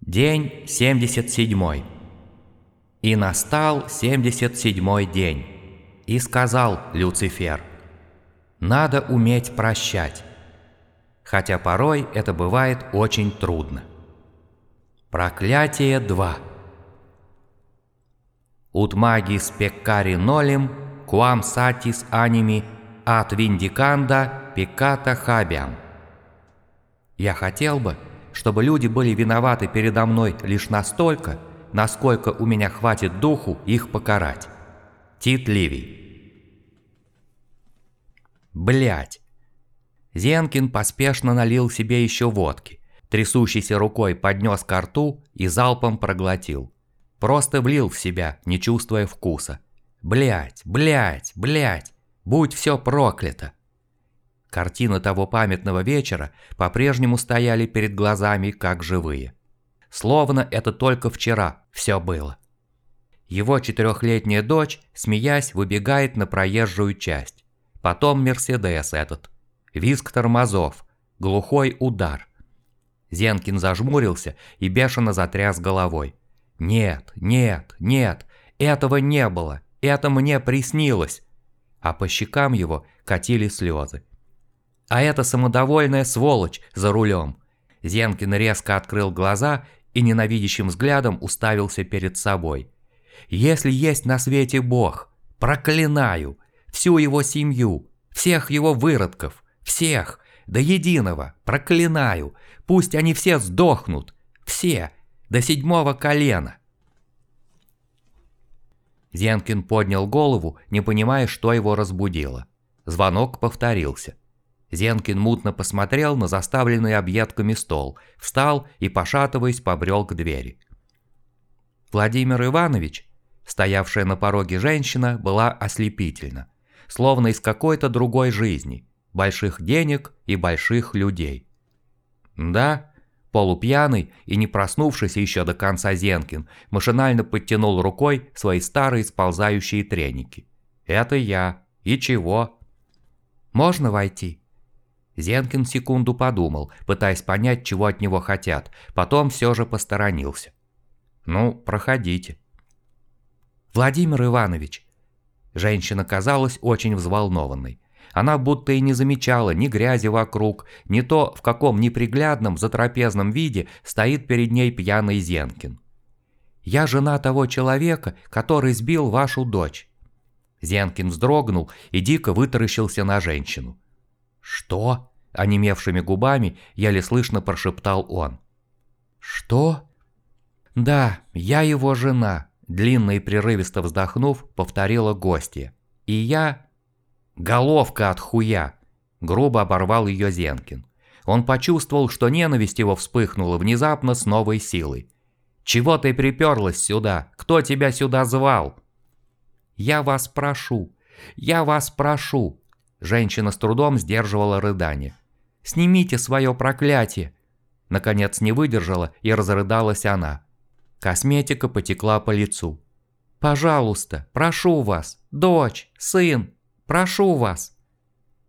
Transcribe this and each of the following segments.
День 77. И настал 77 день. И сказал Люцифер, «Надо уметь прощать, хотя порой это бывает очень трудно». Проклятие 2. Ut magis peccari nolem, quam satis animi ad vindicanda peccata habeam. Я хотел бы, чтобы люди были виноваты передо мной лишь настолько, насколько у меня хватит духу их покарать. Тит Ливий. Блять. Зенкин поспешно налил себе еще водки, трясущейся рукой поднес ко рту и залпом проглотил. Просто влил в себя, не чувствуя вкуса. Блять, блять, блять, будь все проклято. Картины того памятного вечера по-прежнему стояли перед глазами, как живые. Словно это только вчера все было. Его четырехлетняя дочь, смеясь, выбегает на проезжую часть. Потом Мерседес этот. Визг тормозов. Глухой удар. Зенкин зажмурился и бешено затряс головой. «Нет, нет, нет, этого не было, это мне приснилось!» А по щекам его катили слезы. А это самодовольная сволочь за рулем. Зенкин резко открыл глаза и ненавидящим взглядом уставился перед собой. Если есть на свете Бог, проклинаю всю его семью, всех его выродков, всех, до единого, проклинаю, пусть они все сдохнут, все, до седьмого колена. Зенкин поднял голову, не понимая, что его разбудило. Звонок повторился. Зенкин мутно посмотрел на заставленный объедками стол, встал и, пошатываясь, побрел к двери. Владимир Иванович, стоявшая на пороге женщина, была ослепительна, словно из какой-то другой жизни, больших денег и больших людей. Да, полупьяный и не проснувшийся еще до конца Зенкин машинально подтянул рукой свои старые сползающие треники. «Это я. И чего?» «Можно войти?» Зенкин секунду подумал, пытаясь понять, чего от него хотят, потом все же посторонился. «Ну, проходите». «Владимир Иванович». Женщина казалась очень взволнованной. Она будто и не замечала ни грязи вокруг, ни то, в каком неприглядном затрапезном виде стоит перед ней пьяный Зенкин. «Я жена того человека, который сбил вашу дочь». Зенкин вздрогнул и дико вытаращился на женщину. «Что?» – онемевшими губами еле слышно прошептал он. «Что?» «Да, я его жена», – длинно и прерывисто вздохнув, повторила гостья. «И я...» «Головка от хуя!» – грубо оборвал ее Зенкин. Он почувствовал, что ненависть его вспыхнула внезапно с новой силой. «Чего ты приперлась сюда? Кто тебя сюда звал?» «Я вас прошу, я вас прошу!» Женщина с трудом сдерживала рыдание. Снимите свое проклятие!» Наконец не выдержала и разрыдалась она. Косметика потекла по лицу. «Пожалуйста, прошу вас, дочь, сын, прошу вас!»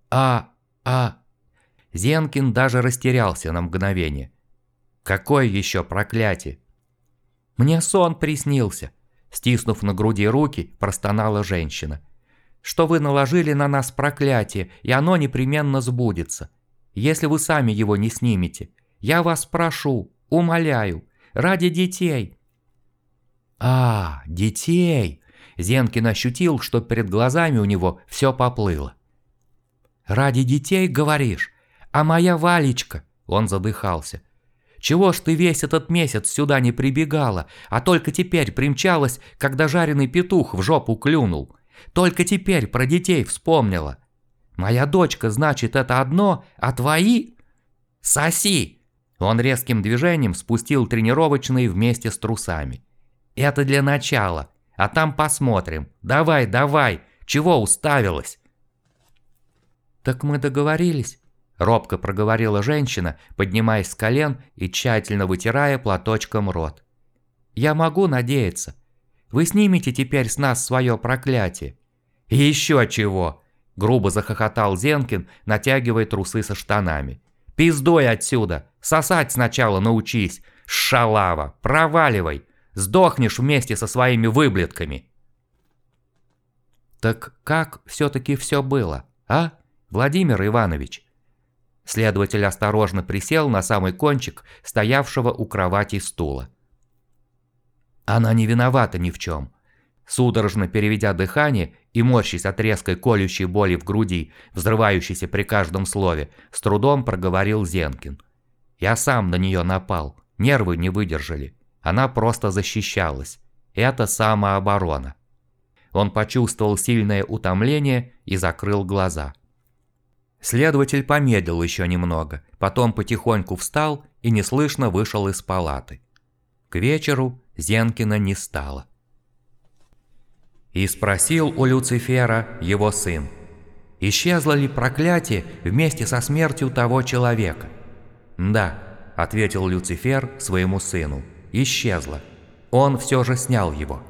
«А, а...» Зенкин даже растерялся на мгновение. «Какое еще проклятие?» «Мне сон приснился», стиснув на груди руки, простонала женщина. «Что вы наложили на нас проклятие, и оно непременно сбудется если вы сами его не снимете. Я вас прошу, умоляю, ради детей». «А, детей!» Зенкин ощутил, что перед глазами у него все поплыло. «Ради детей, говоришь? А моя Валечка?» Он задыхался. «Чего ж ты весь этот месяц сюда не прибегала, а только теперь примчалась, когда жареный петух в жопу клюнул? Только теперь про детей вспомнила. Моя дочка, значит, это одно, а твои... Соси!» Он резким движением спустил тренировочные вместе с трусами. «Это для начала, а там посмотрим. Давай, давай, чего уставилась?» «Так мы договорились», – робко проговорила женщина, поднимаясь с колен и тщательно вытирая платочком рот. «Я могу надеяться. Вы снимете теперь с нас свое проклятие». «Еще чего!» Грубо захохотал Зенкин, натягивая трусы со штанами. «Пиздой отсюда! Сосать сначала научись! «Шалава, проваливай! Сдохнешь вместе со своими выблетками!» «Так как все-таки все было, а, Владимир Иванович?» Следователь осторожно присел на самый кончик стоявшего у кровати стула. Она не виновата ни в чем. Судорожно переведя дыхание и морщись от резкой колющей боли в груди, взрывающейся при каждом слове, с трудом проговорил Зенкин. «Я сам на нее напал, нервы не выдержали. Она просто защищалась. Это самооборона». Он почувствовал сильное утомление и закрыл глаза. Следователь помедлил еще немного, потом потихоньку встал и неслышно вышел из палаты. К вечеру Зенкина не стало. И спросил у Люцифера его сын, «Исчезло ли проклятие вместе со смертью того человека?» «Да», — ответил Люцифер своему сыну, — «исчезло. Он все же снял его».